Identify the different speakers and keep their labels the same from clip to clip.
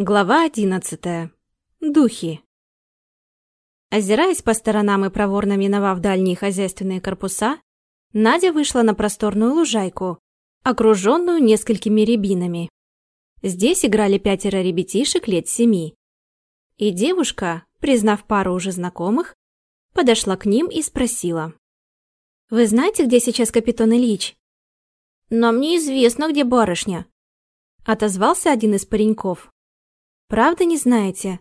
Speaker 1: Глава одиннадцатая. Духи. Озираясь по сторонам и проворно миновав дальние хозяйственные корпуса, Надя вышла на просторную лужайку, окруженную несколькими рябинами. Здесь играли пятеро ребятишек лет семи. И девушка, признав пару уже знакомых, подошла к ним и спросила. «Вы знаете, где сейчас капитан Ильич?»
Speaker 2: «Нам неизвестно, где барышня», —
Speaker 1: отозвался один из пареньков. Правда не знаете?»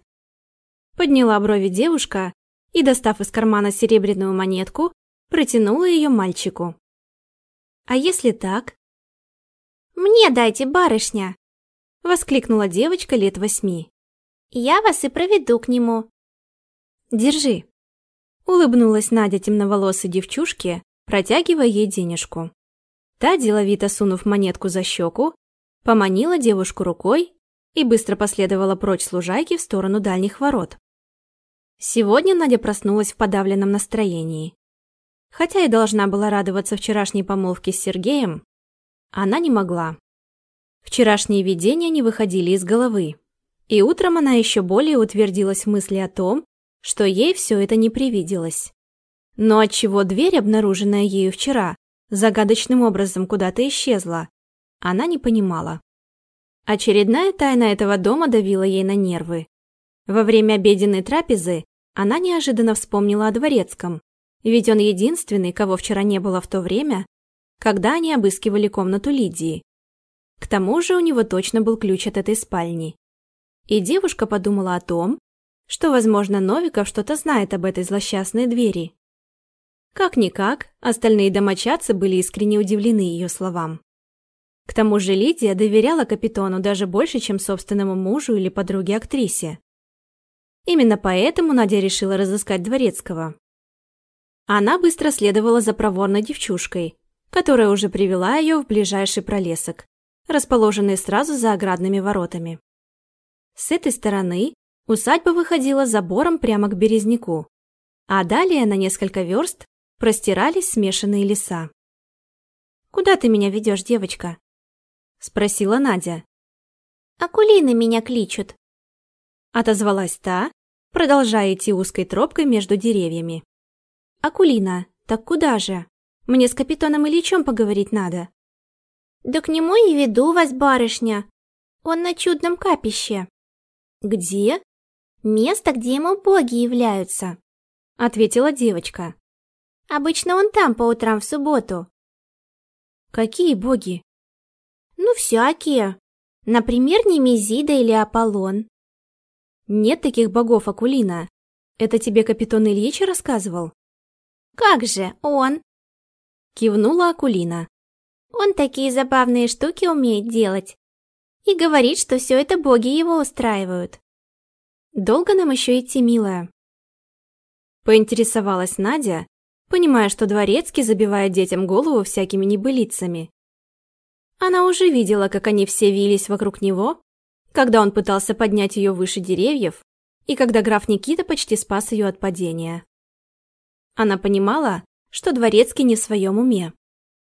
Speaker 1: Подняла брови девушка и, достав из кармана серебряную монетку, протянула ее мальчику. «А если так?»
Speaker 2: «Мне дайте, барышня!»
Speaker 1: — воскликнула девочка лет восьми.
Speaker 2: «Я вас и проведу к нему».
Speaker 1: «Держи», — улыбнулась Надя темноволосой девчушке, протягивая ей денежку. Та, деловито сунув монетку за щеку, поманила девушку рукой и быстро последовала прочь с лужайки в сторону дальних ворот. Сегодня Надя проснулась в подавленном настроении. Хотя и должна была радоваться вчерашней помолвке с Сергеем, она не могла. Вчерашние видения не выходили из головы. И утром она еще более утвердилась в мысли о том, что ей все это не привиделось. Но отчего дверь, обнаруженная ею вчера, загадочным образом куда-то исчезла, она не понимала. Очередная тайна этого дома давила ей на нервы. Во время обеденной трапезы она неожиданно вспомнила о дворецком, ведь он единственный, кого вчера не было в то время, когда они обыскивали комнату Лидии. К тому же у него точно был ключ от этой спальни. И девушка подумала о том, что, возможно, Новиков что-то знает об этой злосчастной двери. Как-никак, остальные домочадцы были искренне удивлены ее словам. К тому же Лидия доверяла капитану даже больше, чем собственному мужу или подруге-актрисе. Именно поэтому Надя решила разыскать Дворецкого. Она быстро следовала за проворной девчушкой, которая уже привела ее в ближайший пролесок, расположенный сразу за оградными воротами. С этой стороны усадьба выходила забором прямо к Березняку, а далее на несколько верст простирались смешанные леса. «Куда ты меня ведешь, девочка?» — спросила Надя.
Speaker 2: «Акулины меня кличут», —
Speaker 1: отозвалась та, продолжая идти узкой тропкой между деревьями. «Акулина, так куда же? Мне с капитаном Ильичем поговорить надо».
Speaker 2: «Да к нему и веду вас, барышня. Он на чудном капище».
Speaker 1: «Где?»
Speaker 2: «Место, где ему боги являются», —
Speaker 1: ответила девочка.
Speaker 2: «Обычно он там по утрам в субботу».
Speaker 1: «Какие боги?»
Speaker 2: Ну, всякие. Например, Немезида или Аполлон.
Speaker 1: Нет таких богов, Акулина. Это тебе капитан Ильич рассказывал?
Speaker 2: Как же, он.
Speaker 1: Кивнула Акулина.
Speaker 2: Он такие забавные штуки умеет делать. И говорит, что все это боги его устраивают.
Speaker 1: Долго нам еще идти, милая? Поинтересовалась Надя, понимая, что Дворецкий забивает детям голову всякими небылицами. Она уже видела, как они все вились вокруг него, когда он пытался поднять ее выше деревьев, и когда граф Никита почти спас ее от падения. Она понимала, что Дворецкий не в своем уме,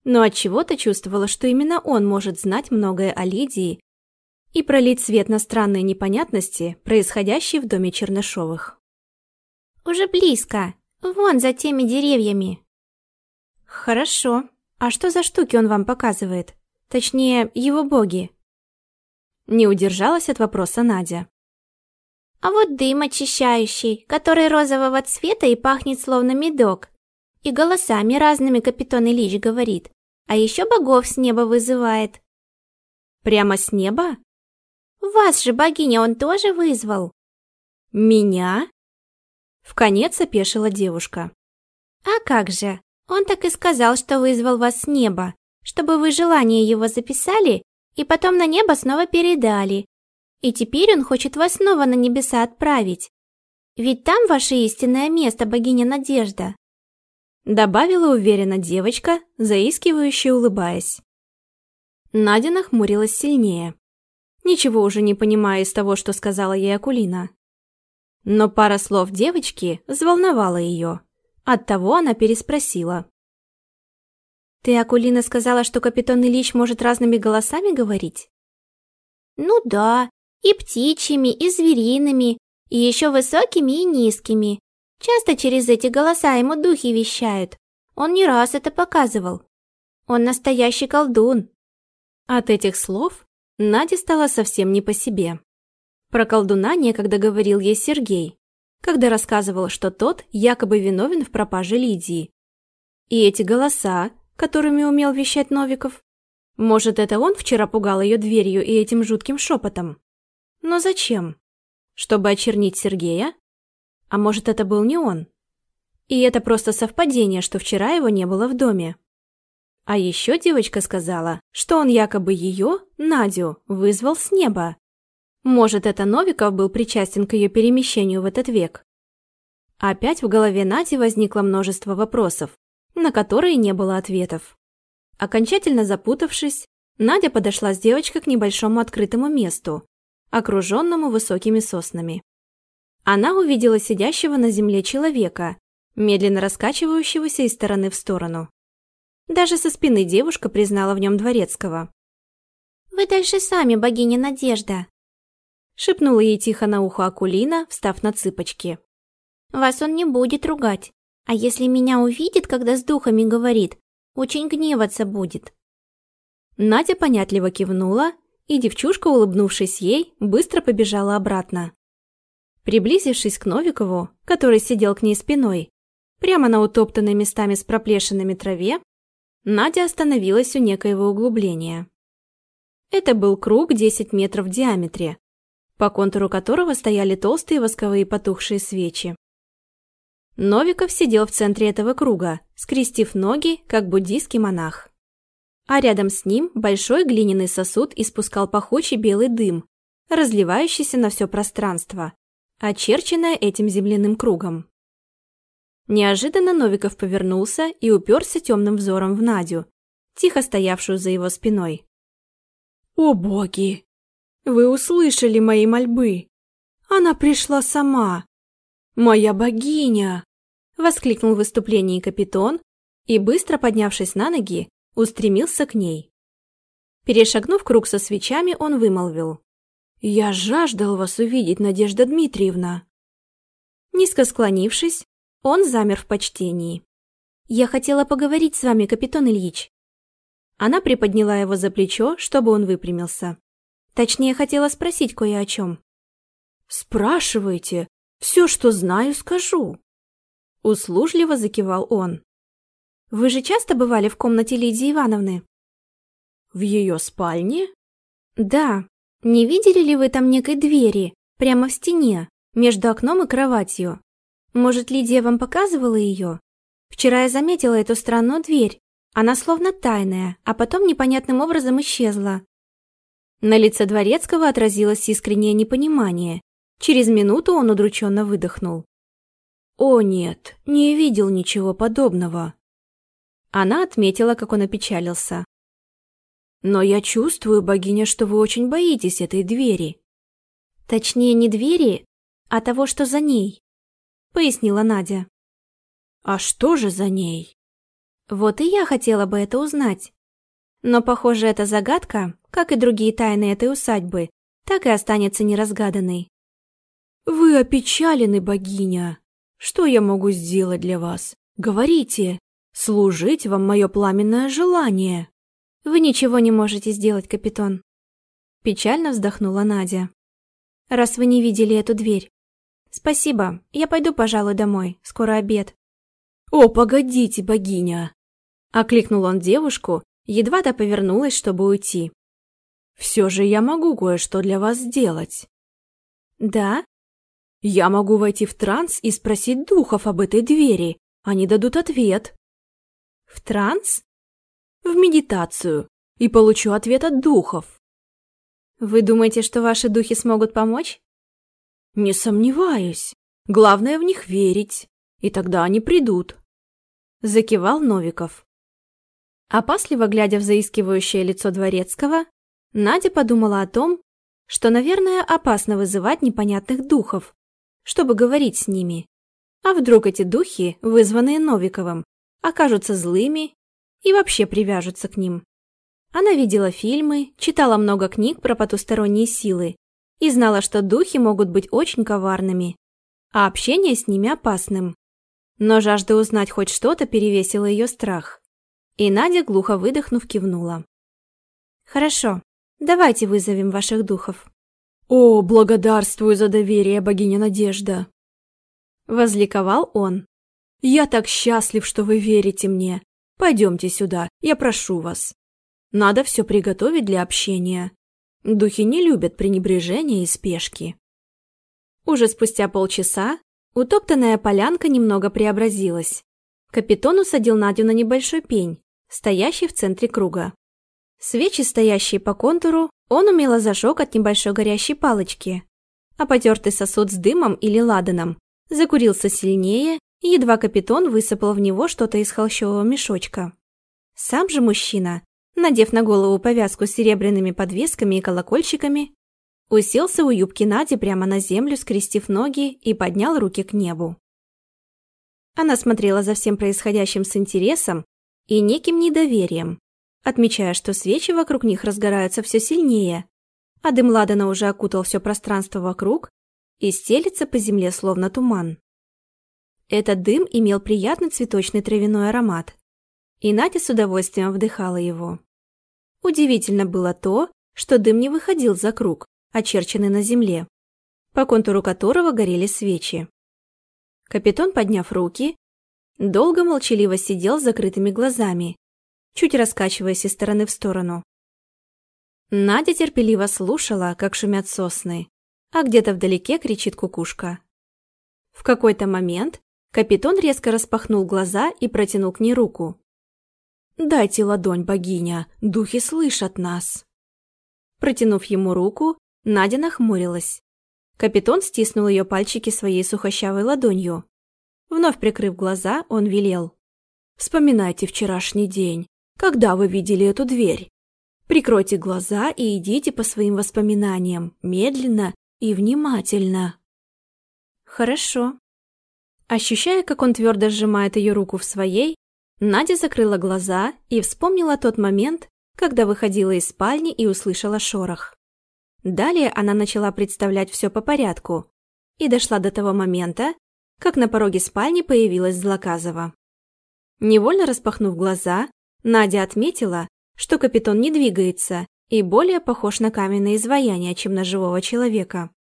Speaker 1: но от чего то чувствовала, что именно он может знать многое о Лидии и пролить свет на странные непонятности, происходящие в доме Чернышовых.
Speaker 2: «Уже близко, вон за теми деревьями».
Speaker 1: «Хорошо. А что за штуки он вам показывает?» Точнее, его боги. Не удержалась от вопроса Надя.
Speaker 2: А вот дым очищающий, который розового цвета и пахнет словно медок. И голосами разными капитан Ильич говорит. А еще богов с неба вызывает.
Speaker 1: Прямо с неба?
Speaker 2: Вас же, богиня, он тоже вызвал.
Speaker 1: Меня? В конец опешила девушка.
Speaker 2: А как же? Он так и сказал, что вызвал вас с неба чтобы вы желание его записали и потом на небо снова передали. И теперь он хочет вас снова на небеса отправить. Ведь там ваше истинное место, богиня Надежда.
Speaker 1: Добавила уверенно девочка, заискивающе улыбаясь. Надя нахмурилась сильнее. Ничего уже не понимая из того, что сказала ей Акулина. Но пара слов девочки взволновала ее. Оттого она переспросила. Ты, Акулина, сказала, что капитан Ильич может разными голосами говорить?
Speaker 2: Ну да, И птичьими, и звериными, и еще высокими и низкими. Часто через эти голоса ему духи вещают. Он не раз это показывал. Он настоящий колдун.
Speaker 1: От этих слов Наде стало совсем не по себе. Про колдуна некогда говорил ей Сергей, когда рассказывал, что тот якобы виновен в пропаже Лидии. И эти голоса, которыми умел вещать Новиков, может, это он вчера пугал ее дверью и этим жутким шепотом? Но зачем? Чтобы очернить Сергея? А может, это был не он? И это просто совпадение, что вчера его не было в доме. А еще девочка сказала, что он якобы ее, Надю, вызвал с неба. Может, это Новиков был причастен к ее перемещению в этот век? Опять в голове Нади возникло множество вопросов, на которые не было ответов. Окончательно запутавшись, Надя подошла с девочкой к небольшому открытому месту, окруженному высокими соснами. Она увидела сидящего на земле человека, медленно раскачивающегося из стороны в сторону. Даже со спины девушка признала в нем дворецкого.
Speaker 2: «Вы дальше сами, богиня Надежда», —
Speaker 1: шепнула ей тихо на ухо Акулина, встав на цыпочки.
Speaker 2: «Вас он не будет ругать, а если меня увидит, когда с духами говорит, очень гневаться будет».
Speaker 1: Надя понятливо кивнула, и девчушка, улыбнувшись ей, быстро побежала обратно. Приблизившись к Новикову, который сидел к ней спиной, прямо на утоптанной местами с проплешинами траве, Надя остановилась у некоего углубления. Это был круг 10 метров в диаметре, по контуру которого стояли толстые восковые потухшие свечи. Новиков сидел в центре этого круга, скрестив ноги, как буддийский монах. А рядом с ним большой глиняный сосуд испускал пахучий белый дым, разливающийся на все пространство, очерченное этим земляным кругом. Неожиданно Новиков повернулся и уперся темным взором в Надю, тихо стоявшую за его спиной. «О боги! Вы услышали мои мольбы! Она пришла сама! Моя богиня!» Воскликнул в выступлении капитан и, быстро поднявшись на ноги, устремился к ней. Перешагнув круг со свечами, он вымолвил. «Я жаждал вас увидеть, Надежда Дмитриевна!» Низко склонившись, он замер в почтении. «Я хотела поговорить с вами, капитан Ильич». Она приподняла его за плечо, чтобы он выпрямился. Точнее, хотела спросить кое о чем. «Спрашивайте. Все, что знаю, скажу». Услужливо закивал он. «Вы же часто бывали в комнате Лидии Ивановны?» «В ее спальне?» «Да. Не видели ли вы там некой двери, прямо в стене, между окном и кроватью? Может, Лидия вам показывала ее? Вчера я заметила эту странную дверь. Она словно тайная, а потом непонятным образом исчезла. На лице Дворецкого отразилось искреннее непонимание. Через минуту он удрученно выдохнул. «О нет, не видел ничего подобного». Она отметила, как он опечалился. «Но я чувствую, богиня, что вы очень боитесь этой двери». «Точнее, не двери, а того, что за ней. — пояснила Надя. «А что же за ней?» «Вот и я хотела бы это узнать. Но, похоже, эта загадка, как и другие тайны этой усадьбы, так и останется неразгаданной». «Вы опечалены, богиня. Что я могу сделать для вас? Говорите. Служить вам мое пламенное желание». «Вы ничего не можете сделать, капитан». Печально вздохнула Надя. «Раз вы не видели эту дверь, «Спасибо. Я пойду, пожалуй, домой. Скоро обед». «О, погодите, богиня!» Окликнул он девушку, едва та повернулась, чтобы уйти. «Все же я могу кое-что для вас сделать». «Да?» «Я могу войти в транс и спросить духов об этой двери. Они дадут ответ». «В транс?» «В медитацию. И получу ответ от духов». «Вы думаете, что ваши духи смогут помочь?» Не сомневаюсь. Главное в них верить, и тогда они придут. Закивал Новиков. Опасливо глядя в заискивающее лицо Дворецкого, Надя подумала о том, что, наверное, опасно вызывать непонятных духов, чтобы говорить с ними. А вдруг эти духи, вызванные Новиковым, окажутся злыми и вообще привяжутся к ним. Она видела фильмы, читала много книг про потусторонние силы и знала, что духи могут быть очень коварными, а общение с ними опасным. Но жажда узнать хоть что-то перевесила ее страх. И Надя, глухо выдохнув, кивнула.
Speaker 2: «Хорошо, давайте вызовем ваших духов».
Speaker 3: «О, благодарствую за доверие, богиня Надежда!»
Speaker 1: Возликовал он.
Speaker 3: «Я так счастлив, что вы верите мне. Пойдемте сюда, я прошу вас. Надо все приготовить для общения. Духи не любят пренебрежения и спешки».
Speaker 1: Уже спустя полчаса утоптанная полянка немного преобразилась. Капитон усадил Надю на небольшой пень, стоящий в центре круга. Свечи, стоящие по контуру, он умело зажег от небольшой горящей палочки, а потертый сосуд с дымом или ладаном закурился сильнее, и едва капитон высыпал в него что-то из холщового мешочка. Сам же мужчина, надев на голову повязку с серебряными подвесками и колокольчиками, уселся у юбки Нади прямо на землю, скрестив ноги и поднял руки к небу. Она смотрела за всем происходящим с интересом и неким недоверием, отмечая, что свечи вокруг них разгораются все сильнее, а дым ладана уже окутал все пространство вокруг и стелится по земле словно туман. Этот дым имел приятный цветочный травяной аромат, и Надя с удовольствием вдыхала его. Удивительно было то, что дым не выходил за круг, очерченный на земле, по контуру которого горели свечи. Капитан, подняв руки, долго молчаливо сидел с закрытыми глазами, чуть раскачиваясь из стороны в сторону. Надя терпеливо слушала, как шумят сосны, а где-то вдалеке кричит кукушка. В какой-то момент капитан резко распахнул глаза и протянул к ней руку.
Speaker 3: «Дайте ладонь, богиня, духи слышат нас!»
Speaker 1: Протянув ему руку, Надя нахмурилась. Капитан стиснул ее пальчики своей сухощавой ладонью. Вновь прикрыв глаза, он велел.
Speaker 3: «Вспоминайте вчерашний день. Когда вы видели эту дверь? Прикройте глаза и идите по своим воспоминаниям, медленно и внимательно.
Speaker 1: Хорошо. Ощущая, как он твердо сжимает ее руку в своей, Надя закрыла глаза и вспомнила тот момент, когда выходила из спальни и услышала шорох. Далее она начала представлять все по порядку и дошла до того момента, как на пороге спальни появилась Злоказова. Невольно распахнув глаза, Надя отметила, что капитан не двигается и более похож на каменное изваяние, чем на живого человека.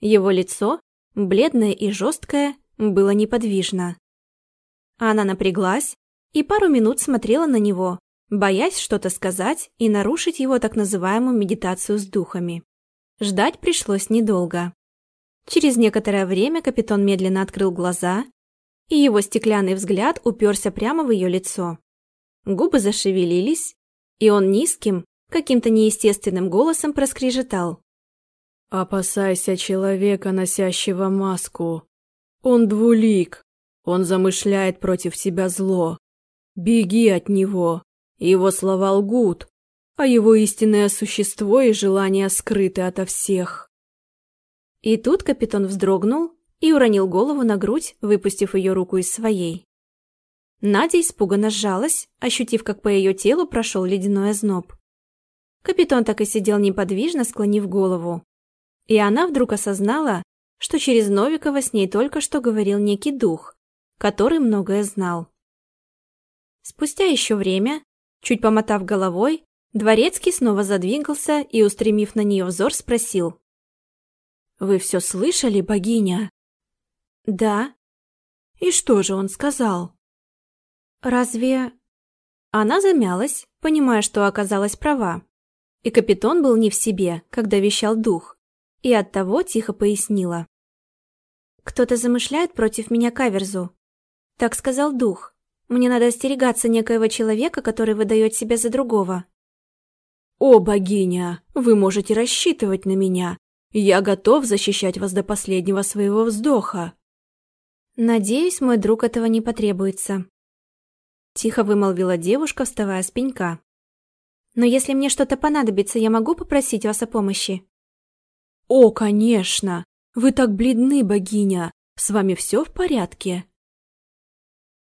Speaker 1: Его лицо, бледное и жесткое, было неподвижно. Она напряглась и пару минут смотрела на него, боясь что-то сказать и нарушить его так называемую медитацию с духами. Ждать пришлось недолго. Через некоторое время капитан медленно открыл глаза, и его стеклянный взгляд уперся прямо в ее лицо. Губы зашевелились, и он низким, каким-то неестественным голосом проскрежетал.
Speaker 3: «Опасайся человека, носящего маску. Он двулик, он замышляет против тебя зло. Беги от него, его слова лгут, а его истинное существо и желания скрыты ото всех».
Speaker 1: И тут капитан вздрогнул и уронил голову на грудь, выпустив ее руку из своей. Надя испуганно сжалась, ощутив, как по ее телу прошел ледяной озноб. Капитан так и сидел неподвижно, склонив голову. И она вдруг осознала, что через Новикова с ней только что говорил некий дух, который многое знал. Спустя еще время, чуть помотав головой, Дворецкий снова задвигался и, устремив на нее взор, спросил.
Speaker 3: «Вы все слышали, богиня?»
Speaker 1: «Да».
Speaker 3: «И что же он сказал?»
Speaker 1: «Разве...» Она замялась, понимая, что оказалась права. И капитан был не в себе, когда вещал дух, и оттого тихо пояснила. «Кто-то замышляет против меня каверзу. Так сказал дух. Мне надо остерегаться некоего человека, который выдает себя за другого».
Speaker 3: «О, богиня, вы можете рассчитывать на меня. Я готов защищать вас до последнего своего вздоха».
Speaker 1: «Надеюсь, мой друг этого не потребуется», Тихо вымолвила девушка, вставая с пенька. «Но если мне что-то понадобится, я могу попросить вас о помощи?»
Speaker 3: «О, конечно! Вы так бледны, богиня! С вами все в порядке?»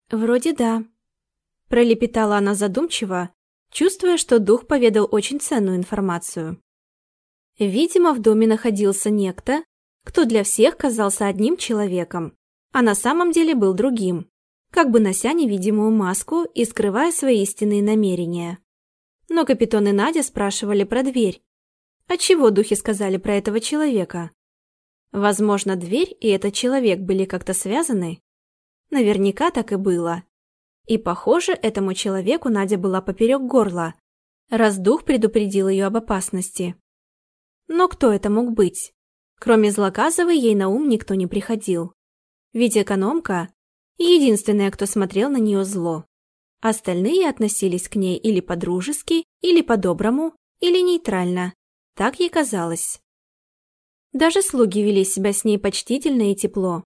Speaker 1: «Вроде да», – пролепетала она задумчиво, чувствуя, что дух поведал очень ценную информацию. Видимо, в доме находился некто, кто для всех казался одним человеком, а на самом деле был другим, как бы нося невидимую маску и скрывая свои истинные намерения. Но капитан и Надя спрашивали про дверь. А чего духи сказали про этого человека? Возможно, дверь и этот человек были как-то связаны? Наверняка так и было. И, похоже, этому человеку Надя была поперек горла, раз дух предупредил ее об опасности. Но кто это мог быть? Кроме Злоказовой, ей на ум никто не приходил. Ведь экономка — единственная, кто смотрел на нее зло. Остальные относились к ней или по-дружески, или по-доброму, или нейтрально. Так ей казалось. Даже слуги вели себя с ней почтительно и тепло.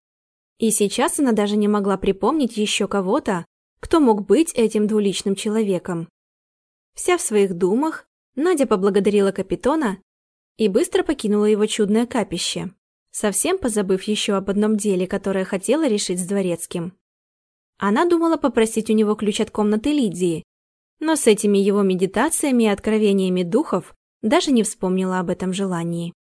Speaker 1: И сейчас она даже не могла припомнить еще кого-то, кто мог быть этим двуличным человеком. Вся в своих думах, Надя поблагодарила капитона и быстро покинула его чудное капище, совсем позабыв еще об одном деле, которое хотела решить с дворецким. Она думала попросить у него ключ от комнаты Лидии, но с этими его медитациями и откровениями духов даже не вспомнила об этом желании.